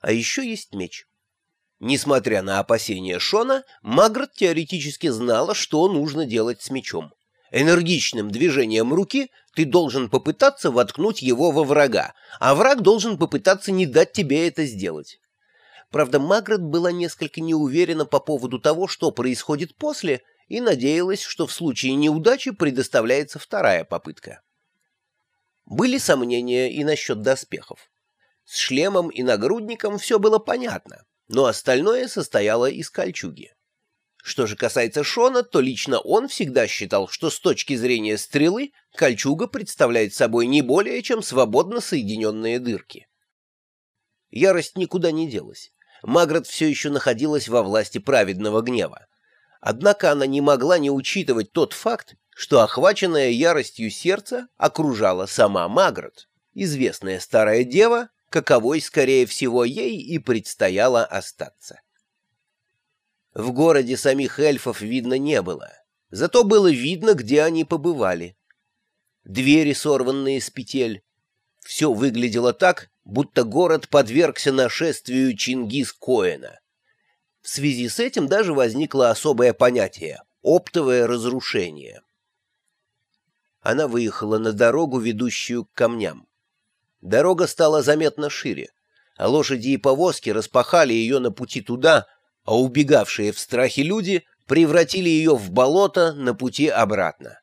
А еще есть меч. Несмотря на опасения Шона, Магрот теоретически знала, что нужно делать с мечом. Энергичным движением руки ты должен попытаться воткнуть его во врага, а враг должен попытаться не дать тебе это сделать. Правда, Магрот была несколько неуверена по поводу того, что происходит после, и надеялась, что в случае неудачи предоставляется вторая попытка. Были сомнения и насчет доспехов. С шлемом и нагрудником все было понятно, но остальное состояло из кольчуги. Что же касается Шона, то лично он всегда считал, что с точки зрения стрелы кольчуга представляет собой не более чем свободно соединенные дырки. Ярость никуда не делась. Маград все еще находилась во власти праведного гнева. Однако она не могла не учитывать тот факт, что охваченная яростью сердце окружала сама Маград, известная старая дева, каковой, скорее всего, ей и предстояло остаться. В городе самих эльфов видно не было, зато было видно, где они побывали. Двери, сорванные с петель. Все выглядело так, будто город подвергся нашествию Чингис-Коэна. В связи с этим даже возникло особое понятие — оптовое разрушение. Она выехала на дорогу, ведущую к камням. Дорога стала заметно шире, а лошади и повозки распахали ее на пути туда, а убегавшие в страхе люди превратили ее в болото на пути обратно.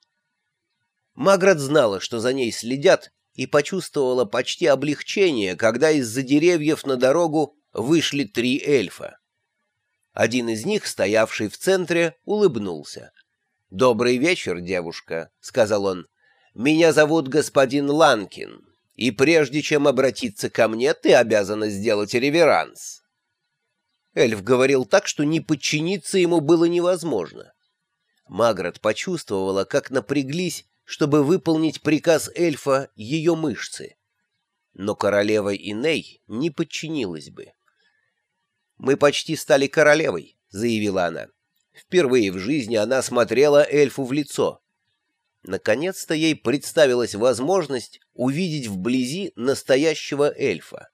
Маград знала, что за ней следят, и почувствовала почти облегчение, когда из-за деревьев на дорогу вышли три эльфа. Один из них, стоявший в центре, улыбнулся. «Добрый вечер, девушка», — сказал он. «Меня зовут господин Ланкин, и прежде чем обратиться ко мне, ты обязана сделать реверанс». Эльф говорил так, что не подчиниться ему было невозможно. Маград почувствовала, как напряглись, чтобы выполнить приказ эльфа, ее мышцы. Но королева Иней не подчинилась бы. «Мы почти стали королевой», — заявила она. Впервые в жизни она смотрела эльфу в лицо. Наконец-то ей представилась возможность увидеть вблизи настоящего эльфа.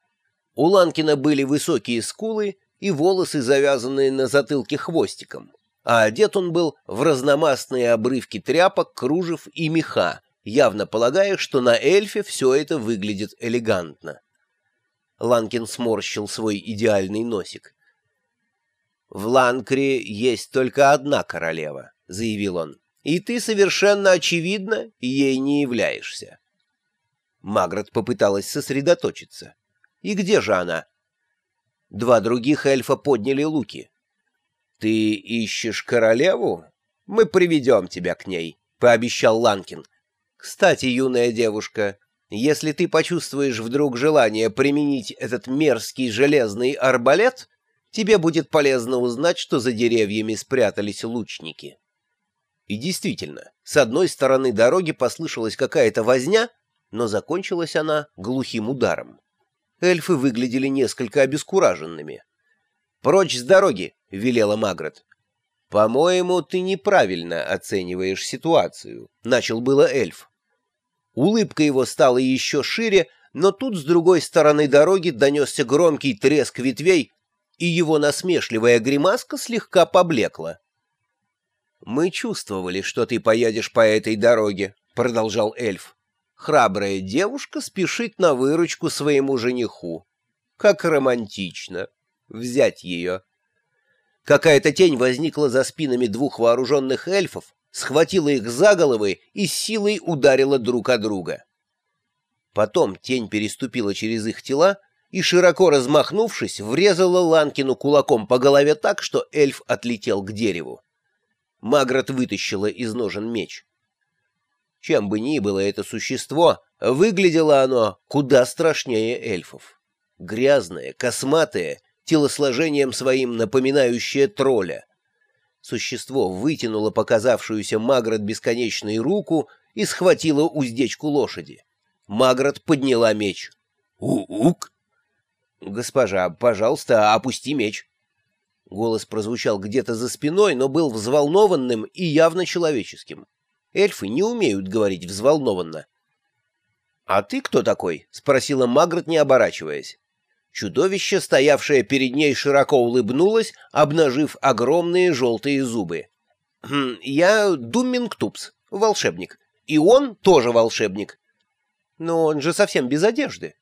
У Ланкина были высокие скулы и волосы, завязанные на затылке хвостиком, а одет он был в разномастные обрывки тряпок, кружев и меха, явно полагая, что на эльфе все это выглядит элегантно. Ланкин сморщил свой идеальный носик. «В Ланкре есть только одна королева», — заявил он, — «и ты совершенно очевидно ей не являешься». Маград попыталась сосредоточиться. «И где же она?» Два других эльфа подняли луки. «Ты ищешь королеву? Мы приведем тебя к ней», — пообещал Ланкин. «Кстати, юная девушка, если ты почувствуешь вдруг желание применить этот мерзкий железный арбалет, тебе будет полезно узнать, что за деревьями спрятались лучники». И действительно, с одной стороны дороги послышалась какая-то возня, но закончилась она глухим ударом эльфы выглядели несколько обескураженными. «Прочь с дороги!» — велела Магрот. «По-моему, ты неправильно оцениваешь ситуацию», — начал было эльф. Улыбка его стала еще шире, но тут с другой стороны дороги донесся громкий треск ветвей, и его насмешливая гримаска слегка поблекла. «Мы чувствовали, что ты поедешь по этой дороге», — продолжал эльф храбрая девушка спешит на выручку своему жениху. Как романтично. Взять ее. Какая-то тень возникла за спинами двух вооруженных эльфов, схватила их за головы и силой ударила друг о друга. Потом тень переступила через их тела и, широко размахнувшись, врезала Ланкину кулаком по голове так, что эльф отлетел к дереву. Магрот вытащила из ножен меч. Чем бы ни было это существо, выглядело оно куда страшнее эльфов. Грязное, косматое, телосложением своим напоминающее тролля. Существо вытянуло показавшуюся Маград бесконечной руку и схватило уздечку лошади. Маград подняла меч. «У-ук!» «Госпожа, пожалуйста, опусти меч». Голос прозвучал где-то за спиной, но был взволнованным и явно человеческим. Эльфы не умеют говорить взволнованно. «А ты кто такой?» — спросила Магрот, не оборачиваясь. Чудовище, стоявшее перед ней, широко улыбнулось, обнажив огромные желтые зубы. «Хм, «Я Думмингтупс, волшебник. И он тоже волшебник. Но он же совсем без одежды.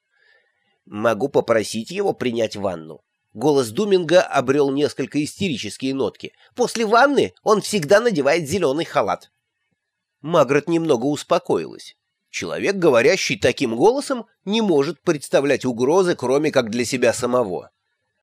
Могу попросить его принять ванну». Голос Думинга обрел несколько истерические нотки. «После ванны он всегда надевает зеленый халат». Магрот немного успокоилась. Человек, говорящий таким голосом, не может представлять угрозы, кроме как для себя самого.